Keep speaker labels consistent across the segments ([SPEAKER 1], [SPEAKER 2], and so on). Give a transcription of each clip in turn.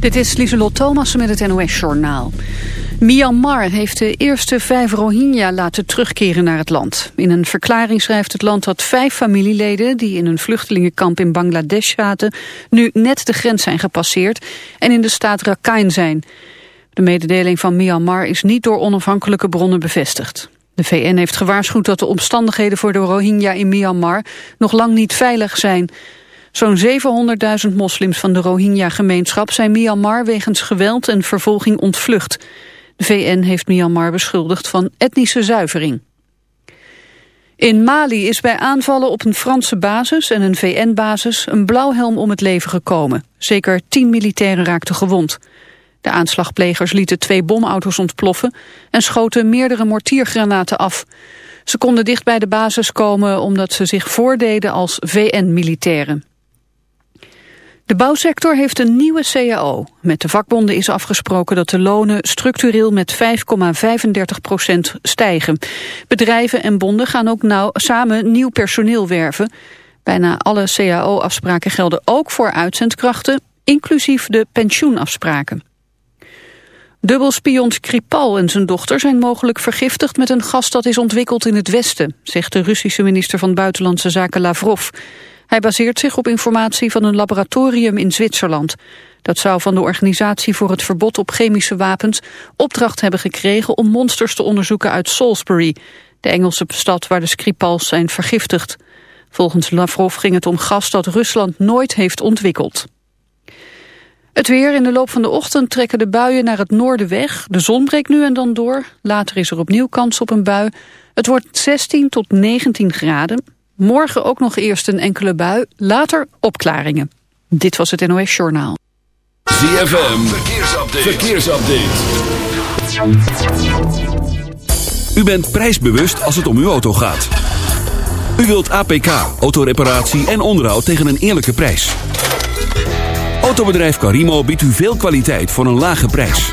[SPEAKER 1] Dit is Lieselot Thomas met het NOS-journaal. Myanmar heeft de eerste vijf Rohingya laten terugkeren naar het land. In een verklaring schrijft het land dat vijf familieleden... die in een vluchtelingenkamp in Bangladesh zaten... nu net de grens zijn gepasseerd en in de staat Rakhine zijn. De mededeling van Myanmar is niet door onafhankelijke bronnen bevestigd. De VN heeft gewaarschuwd dat de omstandigheden voor de Rohingya in Myanmar... nog lang niet veilig zijn... Zo'n 700.000 moslims van de Rohingya-gemeenschap zijn Myanmar wegens geweld en vervolging ontvlucht. De VN heeft Myanmar beschuldigd van etnische zuivering. In Mali is bij aanvallen op een Franse basis en een VN-basis een blauwhelm om het leven gekomen. Zeker tien militairen raakten gewond. De aanslagplegers lieten twee bomauto's ontploffen en schoten meerdere mortiergranaten af. Ze konden dicht bij de basis komen omdat ze zich voordeden als VN-militairen. De bouwsector heeft een nieuwe CAO. Met de vakbonden is afgesproken dat de lonen structureel met 5,35 procent stijgen. Bedrijven en bonden gaan ook nauw samen nieuw personeel werven. Bijna alle CAO-afspraken gelden ook voor uitzendkrachten, inclusief de pensioenafspraken. Dubbelspion Skripal en zijn dochter zijn mogelijk vergiftigd met een gas dat is ontwikkeld in het Westen, zegt de Russische minister van Buitenlandse Zaken Lavrov. Hij baseert zich op informatie van een laboratorium in Zwitserland. Dat zou van de Organisatie voor het Verbod op Chemische Wapens opdracht hebben gekregen om monsters te onderzoeken uit Salisbury, de Engelse stad waar de Skripals zijn vergiftigd. Volgens Lavrov ging het om gas dat Rusland nooit heeft ontwikkeld. Het weer in de loop van de ochtend trekken de buien naar het noorden weg. De zon breekt nu en dan door. Later is er opnieuw kans op een bui. Het wordt 16 tot 19 graden. Morgen ook nog eerst een enkele bui, later opklaringen. Dit was het NOS Journaal.
[SPEAKER 2] ZFM, verkeersupdate. verkeersupdate. U bent prijsbewust als het om uw auto gaat. U wilt APK, autoreparatie en onderhoud tegen een eerlijke prijs. Autobedrijf Carimo biedt u veel kwaliteit voor een lage prijs.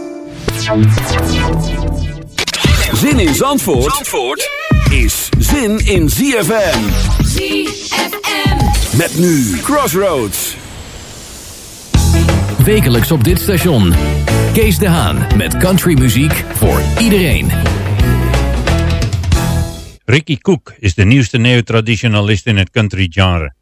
[SPEAKER 2] Zin in Zandvoort, Zandvoort is zin in ZFM.
[SPEAKER 3] ZFM.
[SPEAKER 2] Met nu Crossroads.
[SPEAKER 4] Wekelijks op dit station. Kees de Haan met countrymuziek voor iedereen.
[SPEAKER 5] Ricky Cook is de nieuwste neotraditionalist in het country genre.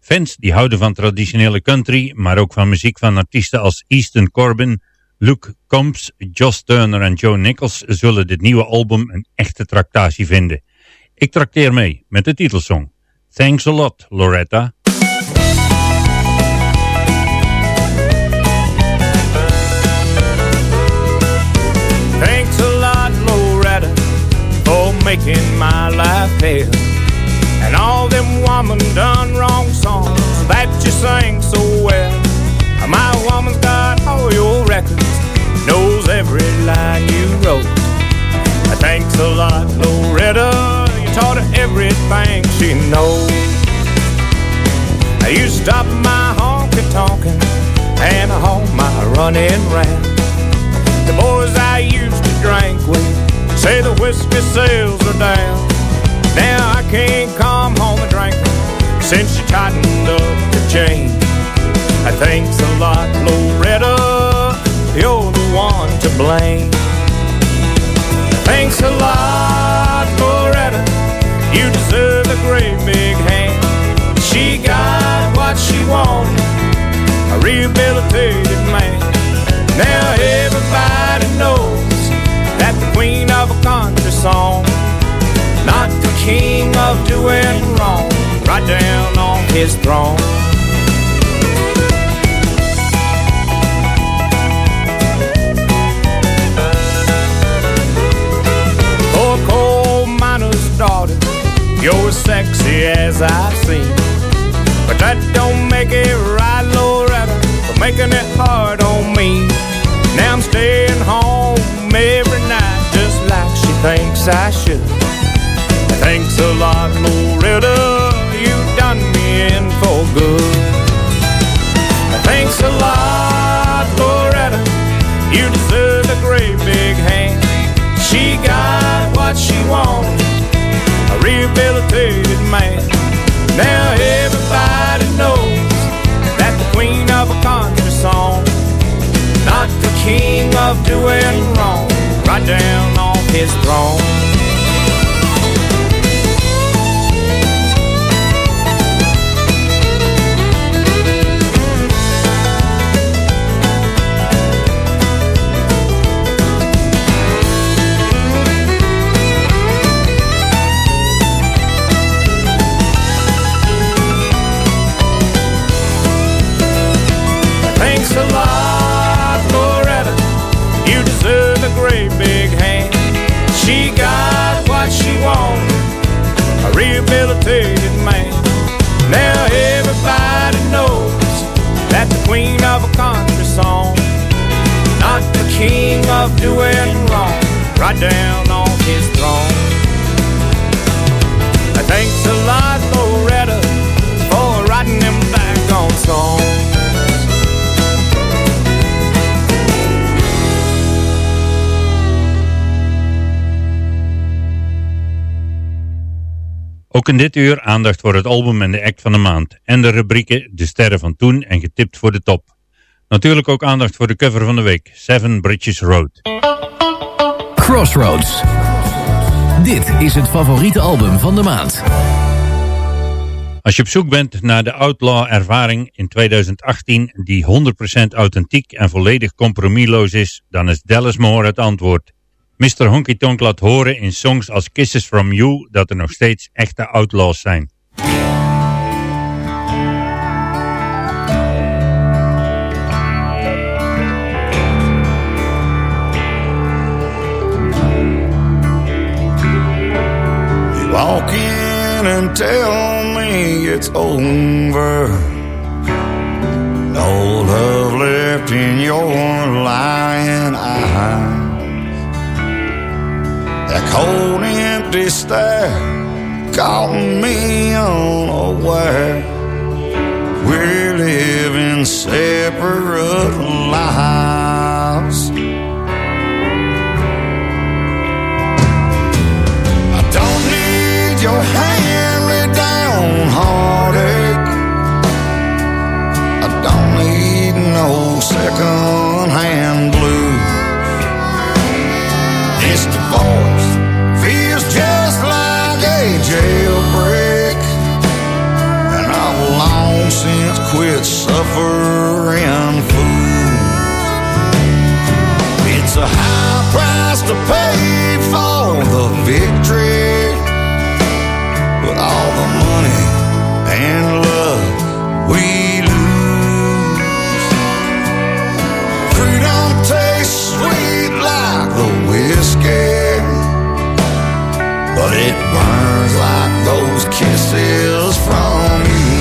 [SPEAKER 5] Fans die houden van traditionele country, maar ook van muziek van artiesten als Easton Corbin, Luke Combs, Josh Turner en Joe Nichols zullen dit nieuwe album een echte tractatie vinden. Ik trakteer mee met de titelsong. Thanks a lot, Loretta.
[SPEAKER 6] Knows. You stop my honky tonkin' and all my running round. The boys I used to drink with say the whiskey sales are down. Now I can't come home and drink since you tightened up the chain. Thanks a lot, Loretta, you're the one to blame. Thanks a lot, Loretta, deserve a great big hand. She got what she wanted, a rehabilitated man. Now everybody knows that the queen of a country song, not the king of doing wrong, right down on his throne. You're as sexy as I've seen. But that don't make it right, Loretta, for making it hard on me. Now I'm staying home every night just like she thinks I should. Thanks a lot, Loretta, you've done me in for good. Thanks a lot, Loretta, you deserve a great big hand. She got what she wanted rehabilitated man. Now everybody knows that the queen of a country song, not the king of doing wrong, right down off his throne. King of doing wrong, right down off his throne. Thanks a lot, Loretta, for writing them back on songs.
[SPEAKER 5] Ook in dit uur aandacht voor het album en de act van de maand. En de rubrieken De Sterren van Toen en Getipt voor de Top. Natuurlijk ook aandacht voor de cover van de week. Seven Bridges Road.
[SPEAKER 4] Crossroads. Dit is het favoriete album van de maand.
[SPEAKER 5] Als je op zoek bent naar de outlaw ervaring in 2018 die 100% authentiek en volledig compromisloos is, dan is Dallas Moore het antwoord. Mr. Honky Tonk laat horen in songs als Kisses From You dat er nog steeds echte outlaws zijn.
[SPEAKER 7] Tell me it's over No love left in your lying eyes That cold, empty stare caught me unaware. We're living separate lives. I don't need your hand second hand blues. This divorce feels just like a jailbreak, and I've long since quit suffering fools. It's a high price to pay for the victory, but all the money and love we burns like those kisses from you.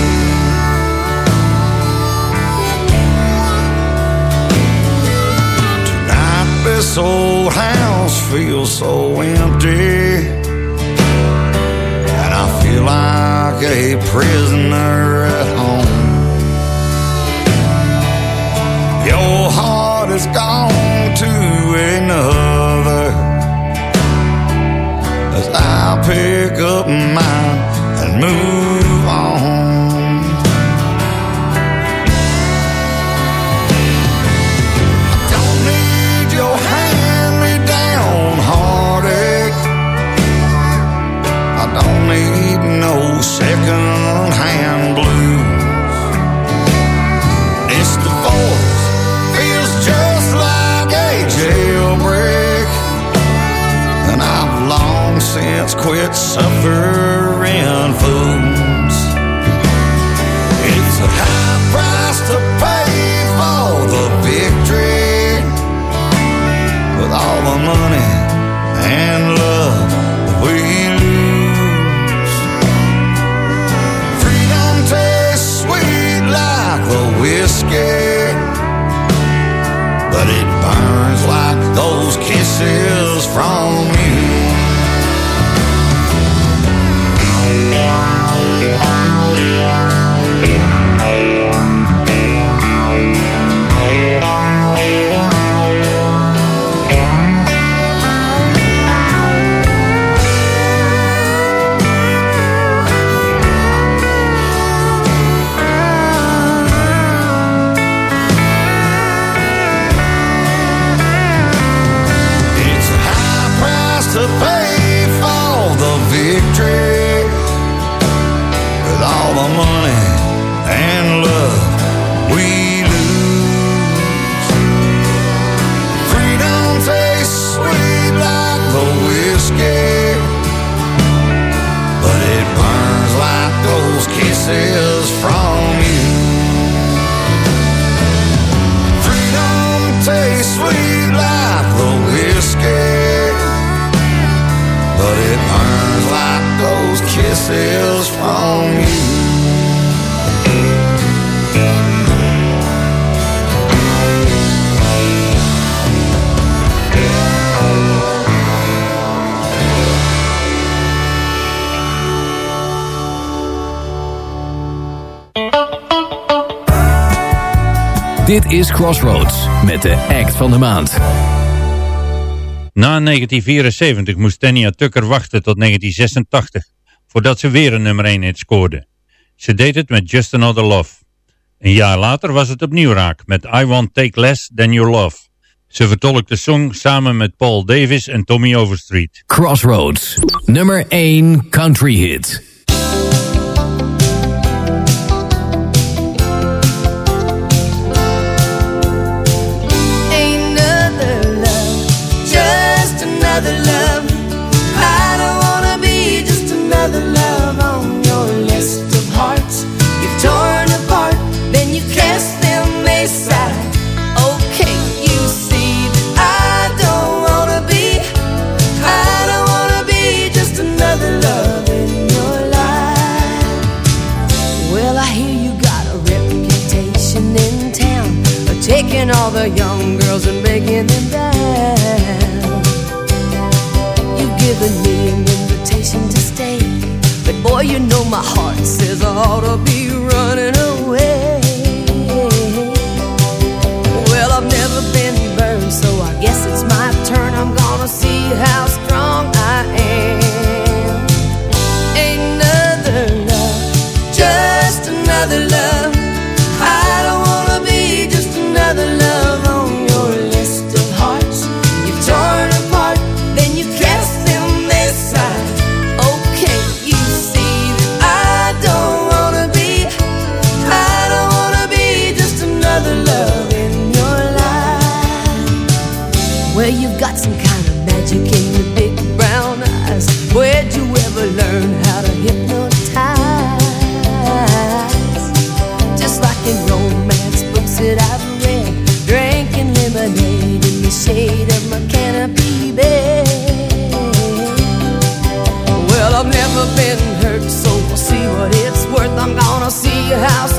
[SPEAKER 7] Tonight, this old house feels so empty, and I feel like a prisoner at home. Your heart is gone to another As I pick up mine and move on since quit kisses from you.
[SPEAKER 8] Dit is Crossroads met de act van de maand.
[SPEAKER 5] Na 1974 moest Tanya Tucker wachten tot 1986 voordat ze weer een nummer 1 hit scoorde. Ze deed het met Just Another Love. Een jaar later was het opnieuw raak met I Won't Take Less Than Your Love. Ze vertolkt de song samen met Paul Davis en Tommy Overstreet.
[SPEAKER 8] Crossroads, nummer 1 country hit.
[SPEAKER 9] Another love, just another love. Another love on your list of hearts. You've torn apart, then you cast them aside. Okay, you see I don't wanna be, I don't wanna be just another love in your life. Well, I hear you got a reputation in town for taking all the young girls and making them. You've given me an invitation boy, you know my heart says I ought to be running away. Well, I've never been burned, so I guess it's my turn. I'm gonna see how strong I am. Another love, uh, just another love. Gonna see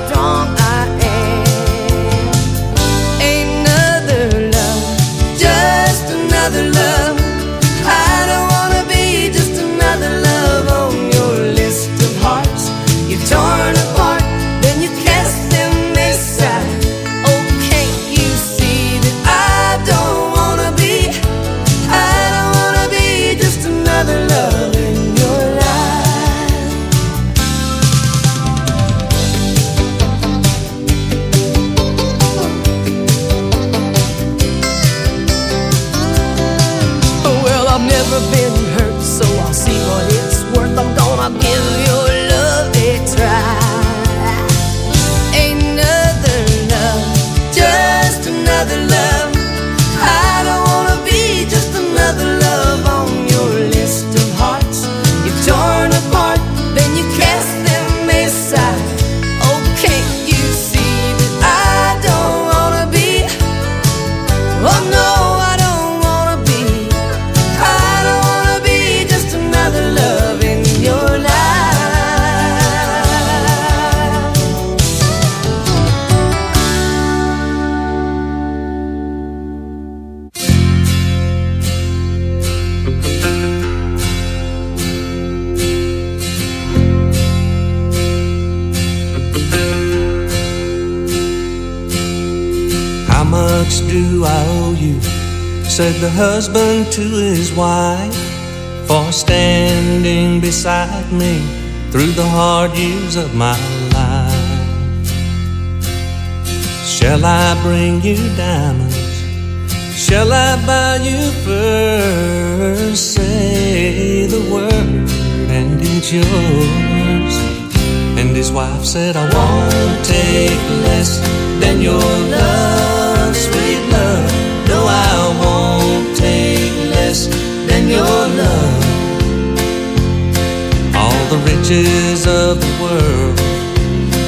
[SPEAKER 10] to his wife, for standing beside me through the hard years of my life. Shall I bring you diamonds? Shall I buy you furs? Say the word and it's yours. And his wife said, I won't take less than your love, your love. All the riches of the world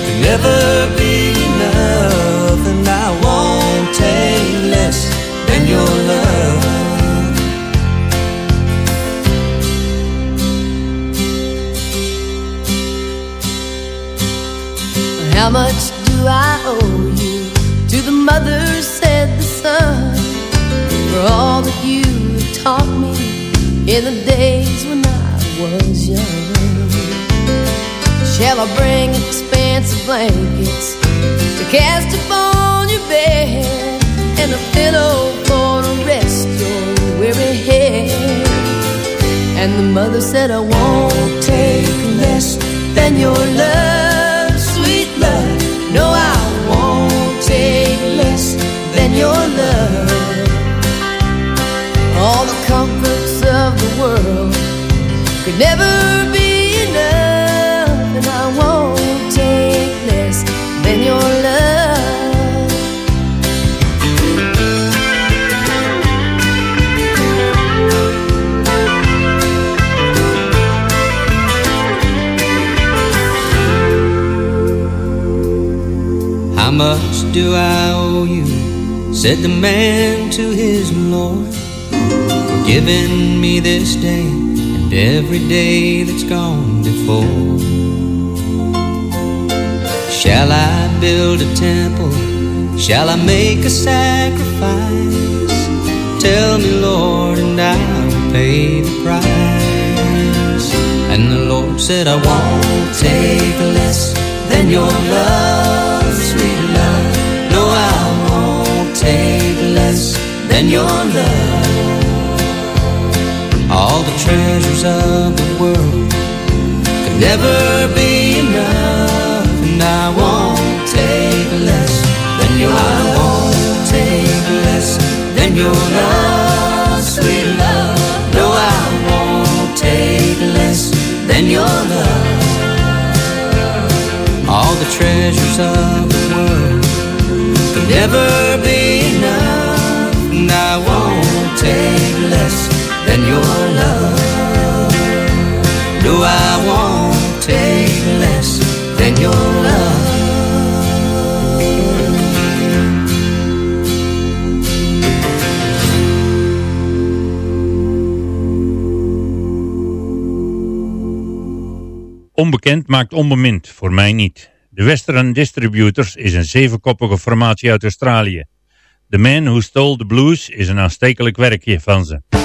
[SPEAKER 10] can never be enough, and I won't take less than your love.
[SPEAKER 9] How much do I owe you? To the mother said the son, for all that you have taught me in the days when I was young. Shall I bring expansive blankets to cast upon your bed and a pillow for to rest your weary head? And the mother said, I won't take less than your love, could never be enough, and I won't take less than your love.
[SPEAKER 10] How much do I owe you? Said the man to his Lord, for giving me this day and every day that's gone before. Shall I build a temple? Shall I make a sacrifice? Tell me, Lord, and I will pay the price. And the Lord said, I won't take less than your love, sweet love. No, I won't take less than your love. All the treasures of the world could never be enough, and I won't take less than your I won't take less than your love, sweet love. No, I won't take less than your love. All the treasures of the world could never be enough, and I won't take than your love. I won't take less than your love.
[SPEAKER 5] Onbekend maakt onbemind, voor mij niet. De Western Distributors is een zevenkoppige formatie uit Australië. The Man Who Stole the Blues is een aanstekelijk werkje van ze.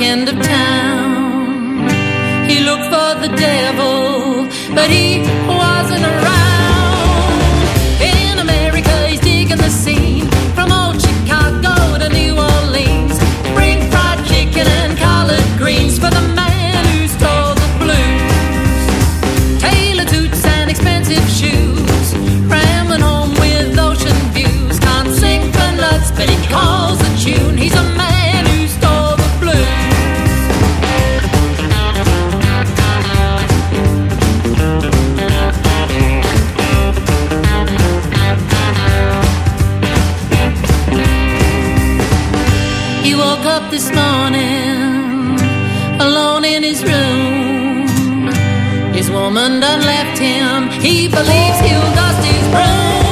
[SPEAKER 3] End of up this morning alone in his room. His woman done left him. He believes he'll dust his broom.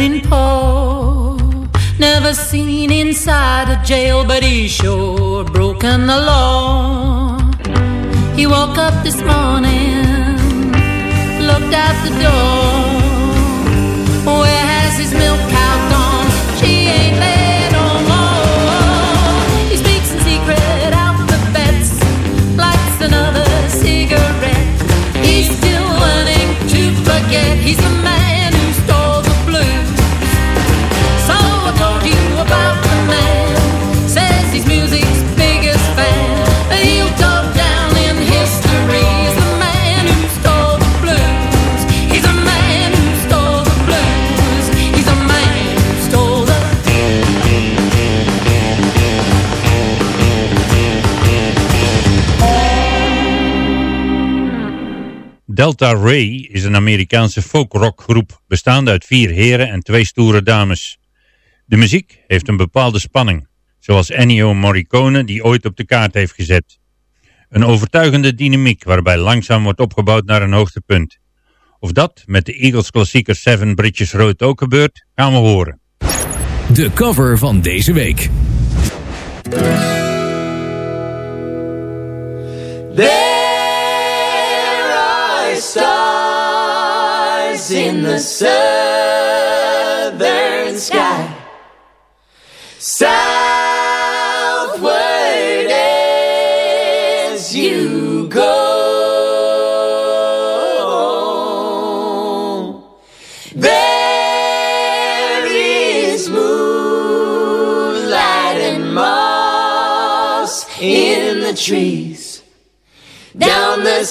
[SPEAKER 3] Been poor. Never seen inside a jail, but he sure broken the law. He woke up this morning, looked out the door. Where has his milk cow gone? She ain't there no more. He speaks in secret alphabets, lights another cigarette. He's still learning to forget. He's the man
[SPEAKER 5] Delta Ray is een Amerikaanse folkrockgroep bestaande uit vier heren en twee stoere dames. De muziek heeft een bepaalde spanning, zoals Ennio Morricone die ooit op de kaart heeft gezet. Een overtuigende dynamiek waarbij langzaam wordt opgebouwd naar een hoogtepunt. Of dat met de Eagles klassieker Seven Bridges Road ook gebeurt, gaan we horen.
[SPEAKER 8] De cover van deze week.
[SPEAKER 9] There stars in the southern sky. Southward as you go. And moss in the trees down the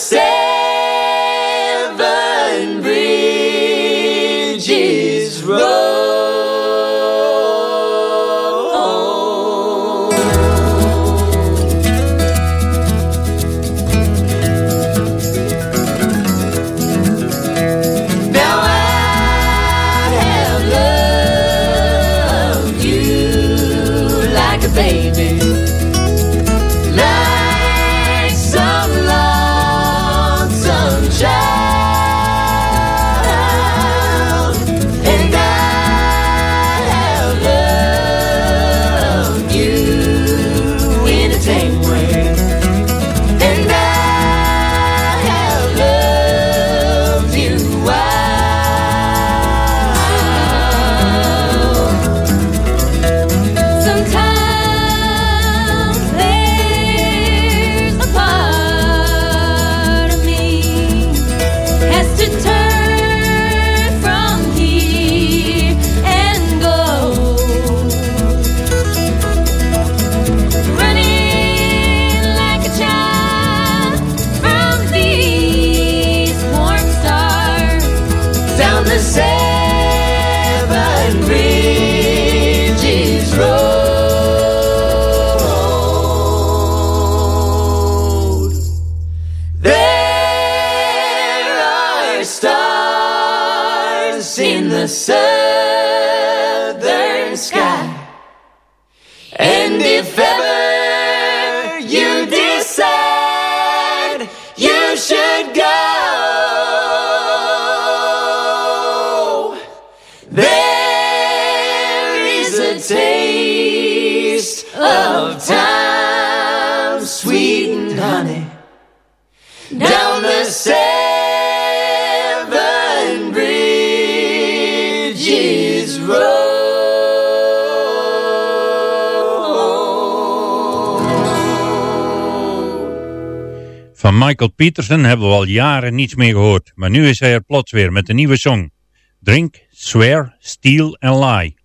[SPEAKER 5] Michael Peterson hebben we al jaren niets meer gehoord, maar nu is hij er plots weer met een nieuwe song. Drink, Swear, Steal and Lie.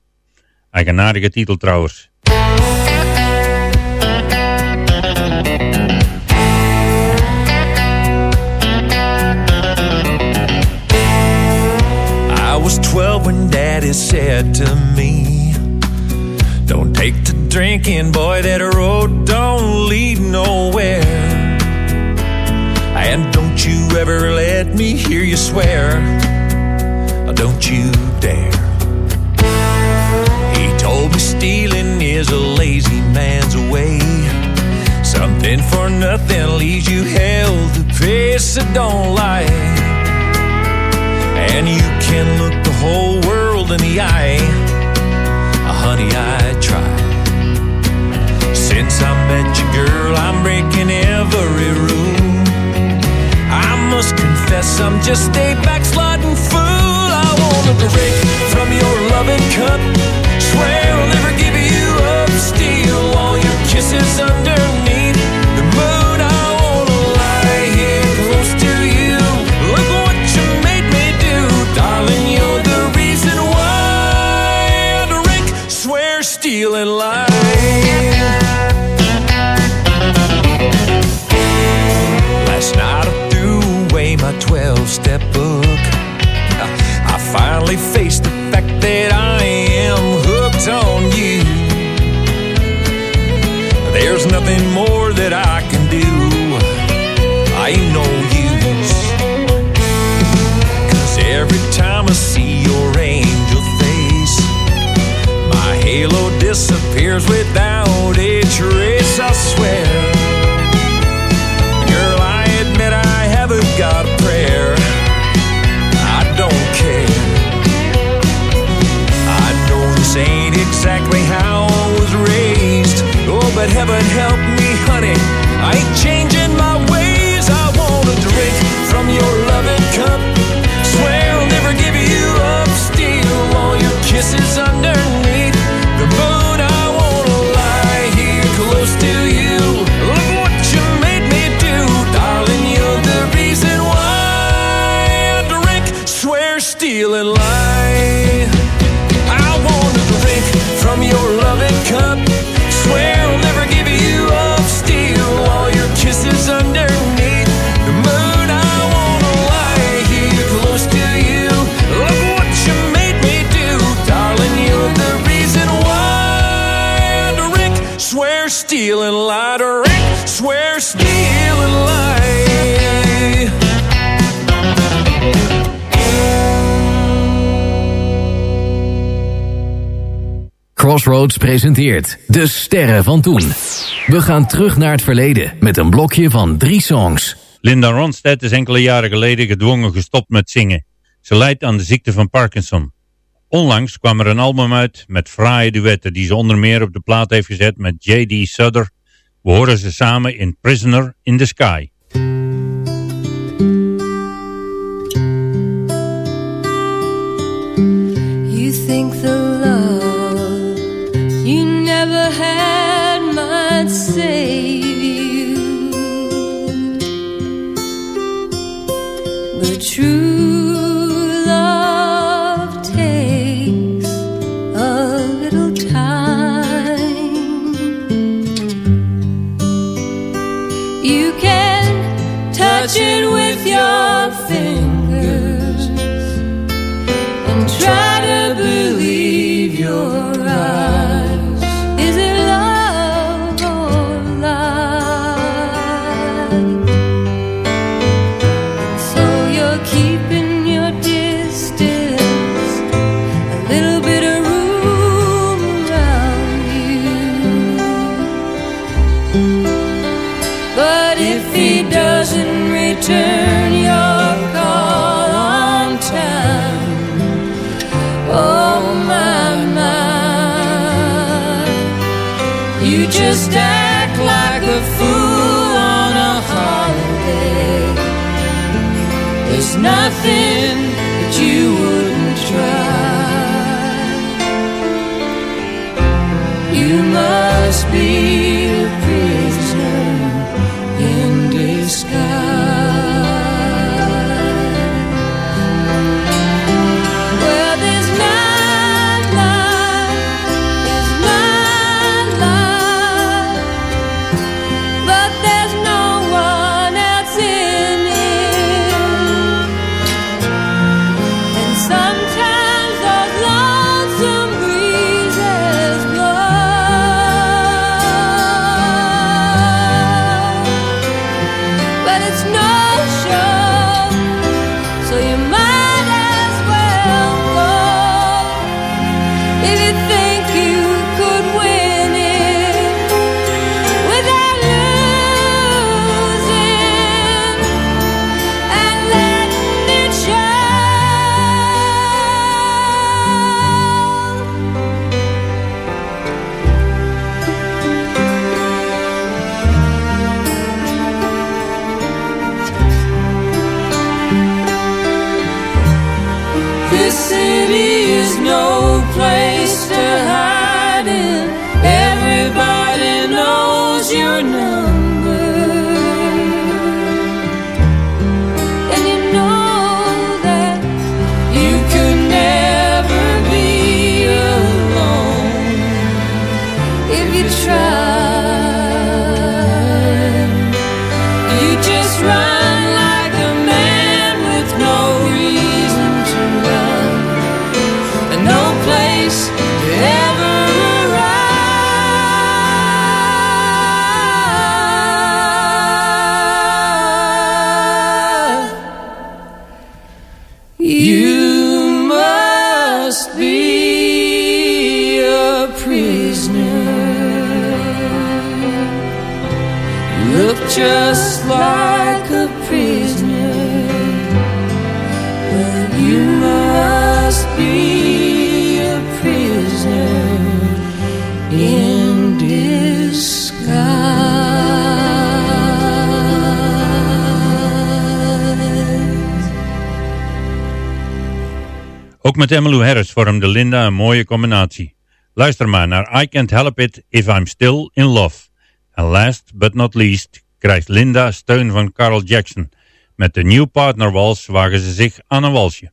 [SPEAKER 5] Eigenaardige titel trouwens.
[SPEAKER 11] I was 12 when daddy said to me, Don't take to drinking, boy, that road don't lead nowhere. You ever let me hear you swear, don't you dare. He told me stealing is a lazy man's way. Something for nothing leaves you hell to pay, so don't lie. And you can look the whole world in the eye. Uh, honey, I try. Since I met you, girl, I'm breaking every rule. I must confess, I'm just a backsliding fool. I wanna drink from your loving cup. Swear I'll never give you up. Steal all your kisses underneath step book. I finally faced the fact that I am hooked on you. There's nothing more that I can do. I ain't no use. Cause every time I see your angel face, my halo disappears without swear, steal,
[SPEAKER 4] Crossroads presenteert De Sterren van Toen. We gaan terug naar het verleden met een blokje van drie songs.
[SPEAKER 5] Linda Ronstadt is enkele jaren geleden gedwongen gestopt met zingen. Ze lijdt aan de ziekte van Parkinson. Onlangs kwam er een album uit met fraaie duetten die ze onder meer op de plaat heeft gezet met J.D. Sudder. We horen ze samen in Prisoner in the Sky.
[SPEAKER 3] You think the never had might save you, but true met Emmylou Harris vormde Linda een mooie combinatie. Luister maar naar I Can't Help It If I'm Still In Love. En last but not least krijgt Linda steun van Carl Jackson. Met de nieuwe Partner Wals wagen ze zich aan een walsje.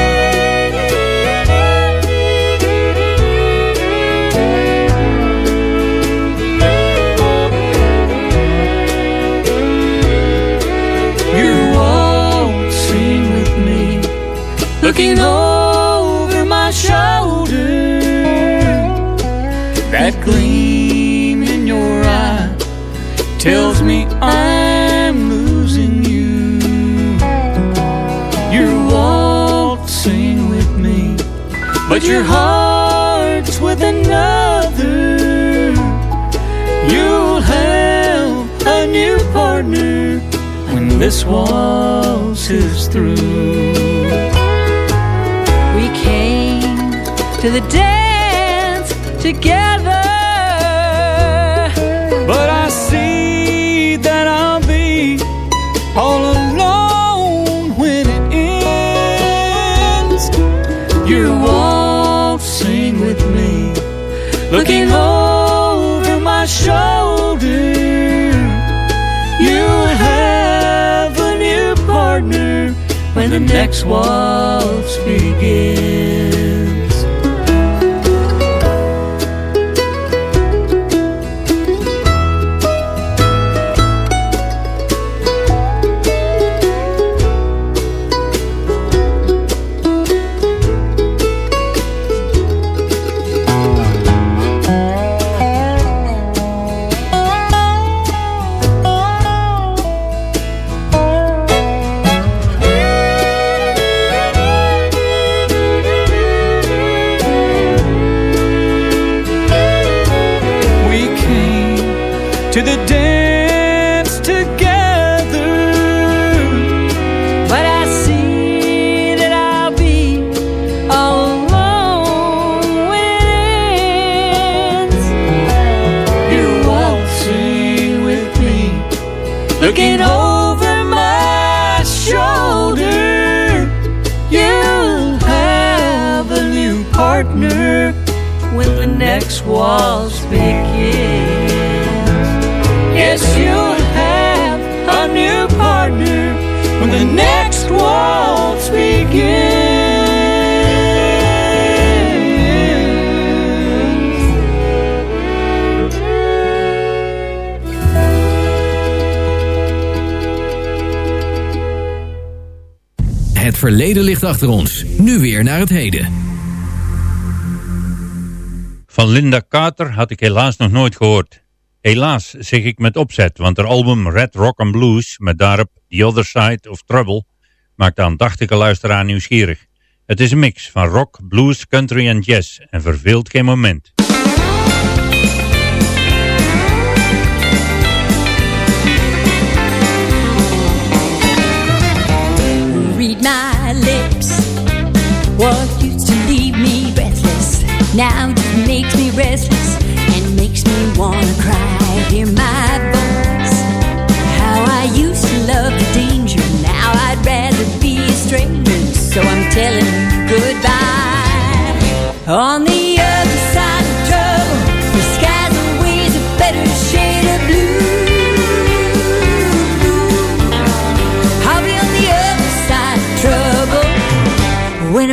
[SPEAKER 12] tells me I'm losing you. You're waltzing with me, but your heart's with another. You'll have a new partner when this waltz is through. We came to the dance together
[SPEAKER 13] the next waltz begins.
[SPEAKER 4] achter ons. Nu weer naar het heden.
[SPEAKER 5] Van Linda Carter had ik helaas nog nooit gehoord. Helaas zeg ik met opzet, want haar album Red Rock and Blues... met daarop The Other Side of Trouble... maakt de aandachtige luisteraar nieuwsgierig. Het is een mix van rock, blues, country en jazz... en verveelt geen moment.
[SPEAKER 3] what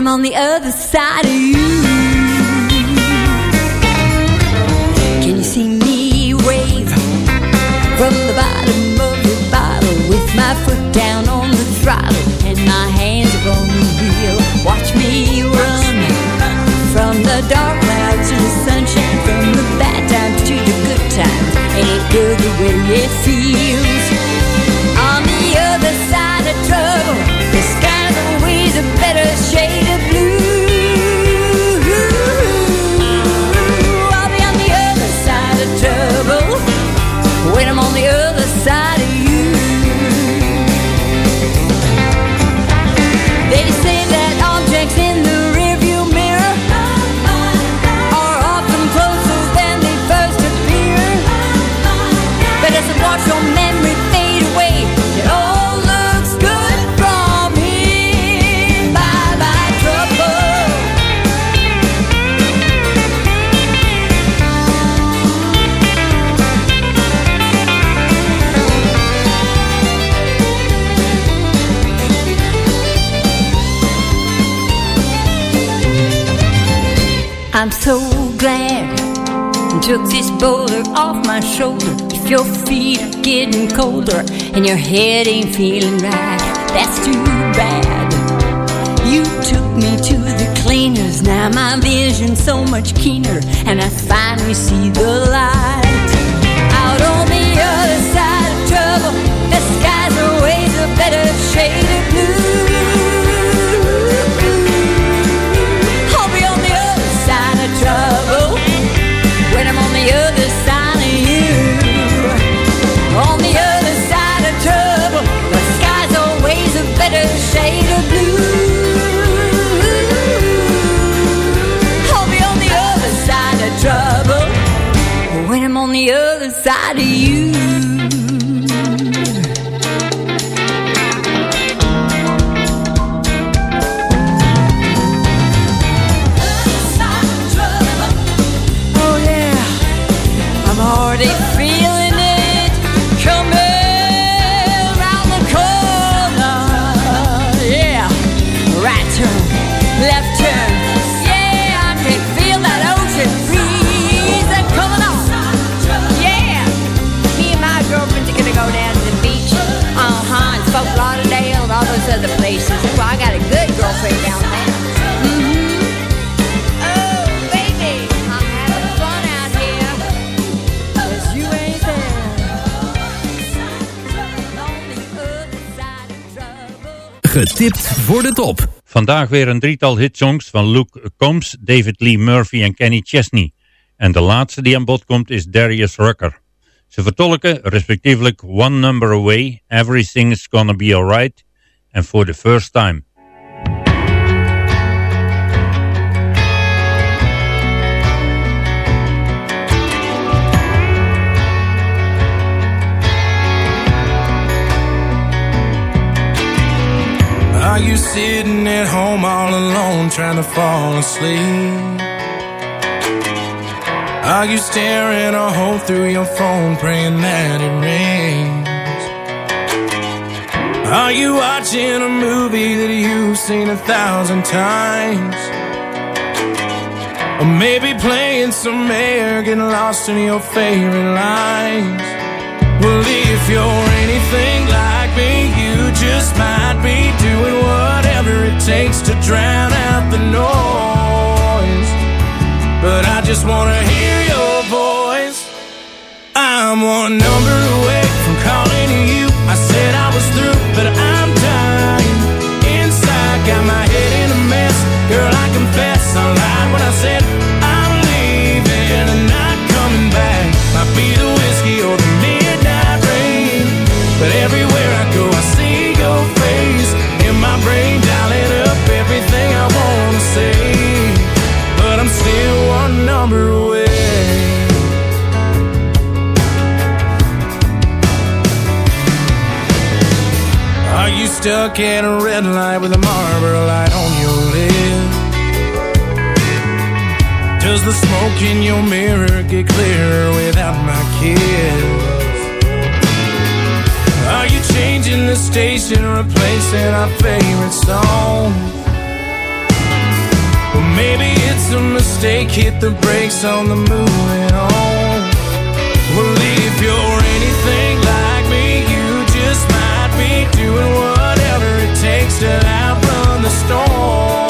[SPEAKER 3] On the other side boulder off my shoulder. If your feet are getting colder and your head ain't feeling right, that's too bad. You took me to the cleaners, now my vision's so much keener, and I finally see the light. Out on the other side of trouble, the sky's always a better shade.
[SPEAKER 8] Getipt voor de top.
[SPEAKER 5] Vandaag weer een drietal hitsongs van Luke Combs, David Lee Murphy en Kenny Chesney. En de laatste die aan bod komt is Darius Rucker. Ze vertolken respectievelijk One Number Away, Everything's Gonna Be Alright en For the First Time.
[SPEAKER 6] You sitting at home all alone trying to fall asleep? Are you staring a hole through your phone praying that it rains? Are you watching a movie that you've seen a thousand times? Or maybe playing some air, getting lost in your favorite lines? Well, if you're anything like me, just might be doing whatever it takes to drown out the noise. But I just wanna hear your voice. I'm one number away from calling you. I said I was through, but I'm dying. Inside, got my head in a mess. Girl, I confess I lied when I said stuck at a red light with a Marlboro light on your lip? Does the smoke in your mirror get clearer without my kiss? Are you changing the station, or replacing our favorite song? Well, maybe it's a mistake, hit the brakes on the moving on. Well, if you're anything like me, you just might be doing it takes to outrun the storm.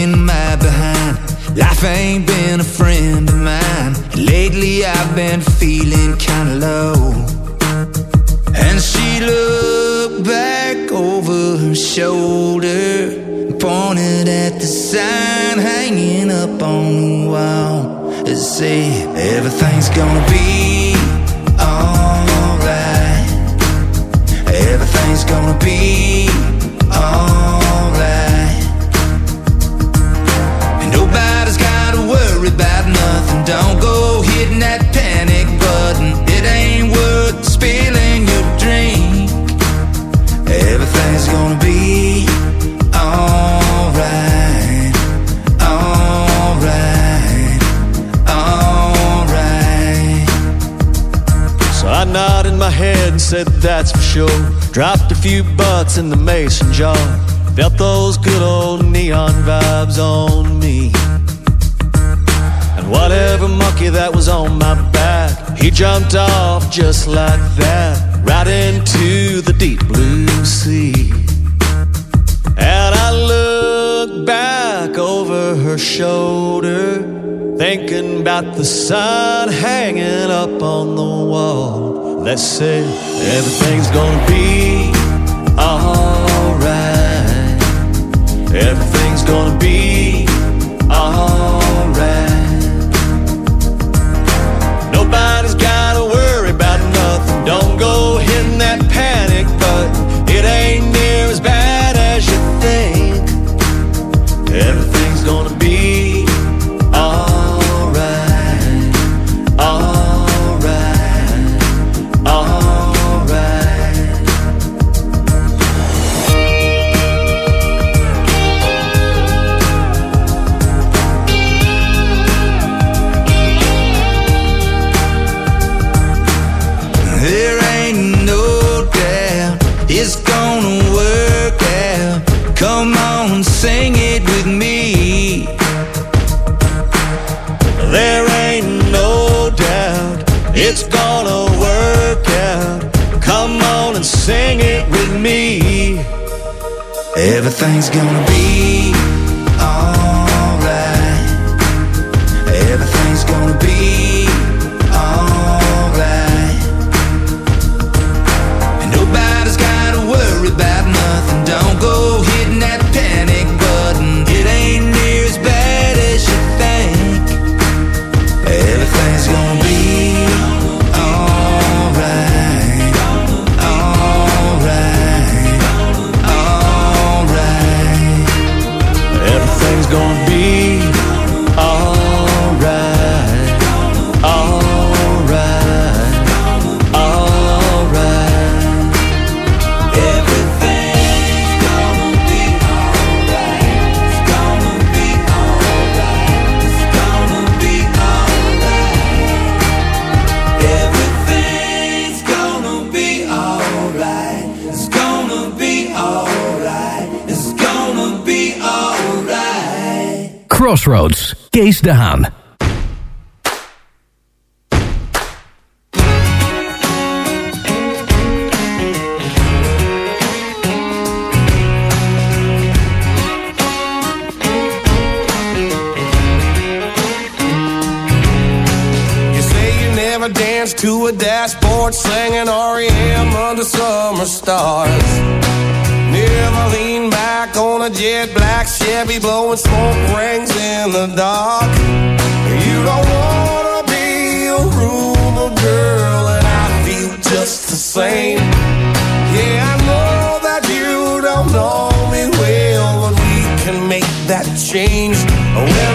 [SPEAKER 7] Kicking my behind. Life ain't been a friend of mine. Lately I've been feeling kinda low. And she looked back over her shoulder, pointed at the sign hanging up on the wall. It said, Everything's gonna be alright. Everything's gonna be Don't go hitting that panic button. It ain't worth spilling your drink. Everything's gonna be alright, alright, alright.
[SPEAKER 14] So I nodded my head and said, That's for sure. Dropped a few butts in the mason jar. Felt those good old neon vibes on me. Whatever monkey that was on my back, he jumped off just like that, right into the deep blue sea. And I look back over her shoulder, thinking about the sign hanging up on the wall that said, Everything's gonna be alright. Everything's gonna be
[SPEAKER 15] Chris Dehan. to a dashboard singing REM under summer stars. River lean back on a jet black Chevy blowing smoke rings in the dark. You don't wanna be a rumor, girl, and I feel just the same. Yeah, I know that you don't know me well, but we can make that change. When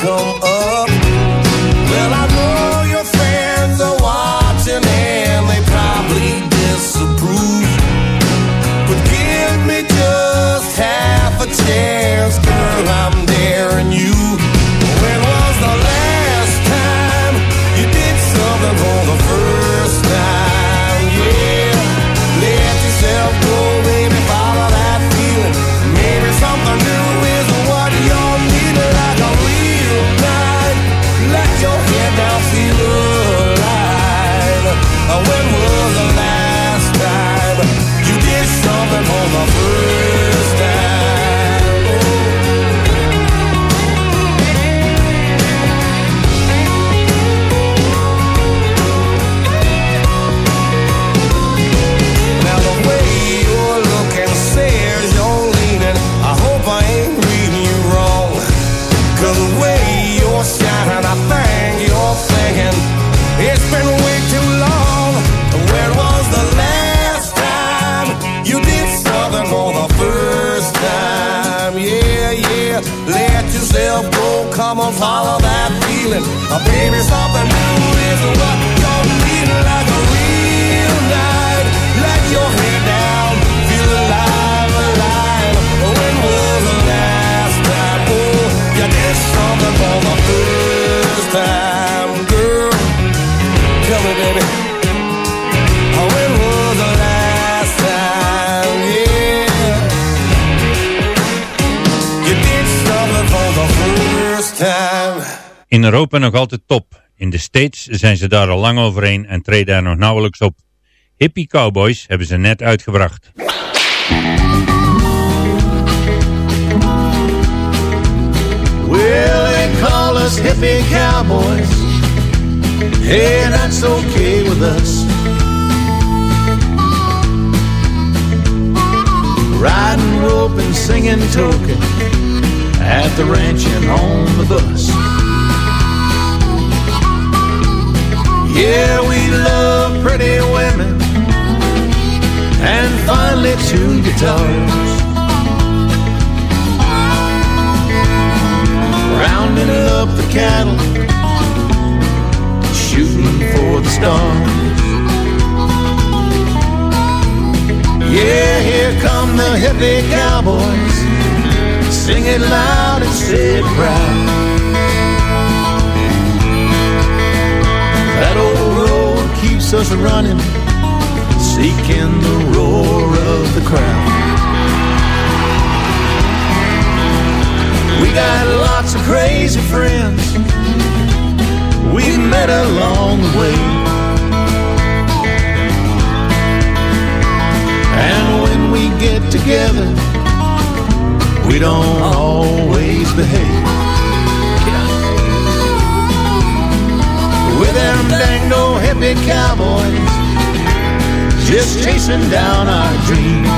[SPEAKER 15] come
[SPEAKER 5] Europa nog altijd top. In de States zijn ze daar al lang overheen en treden er nog nauwelijks op. Hippie Cowboys hebben ze net uitgebracht.
[SPEAKER 14] Well, they call us hippie cowboys. Hey, that's okay with us. Riding rope and singing token at the ranch and on the bus. Yeah, we love pretty women and finely tuned guitars. Rounding up the cattle, shooting for the stars. Yeah, here come the hippie cowboys, sing it loud and say it proud. That old us running, seeking the roar of the crowd. We got lots of crazy friends we met along the way. And when we get together, we don't always behave. With them dang old hippie cowboys, just chasing down our dreams.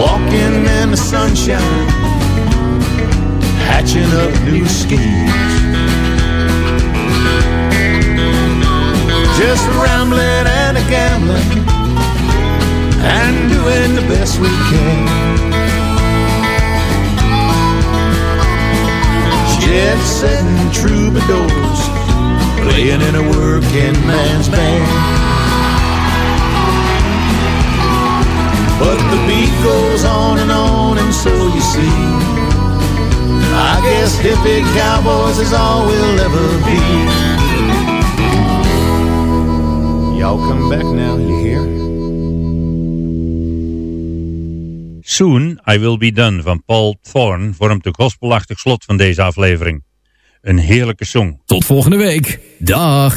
[SPEAKER 14] Walking in the sunshine, hatching up new schemes. Just rambling and a gambling, and doing the best we can. Jet setting troubadours, playing in a working man's band. But the beat goes on and on, and so you see. I guess hippie cowboys is all we'll ever be. Y'all come back now, you hear?
[SPEAKER 5] Soon I Will Be Done van Paul Thorne vormt de gospelachtig slot van deze aflevering. Een heerlijke song.
[SPEAKER 8] Tot volgende week. Dag.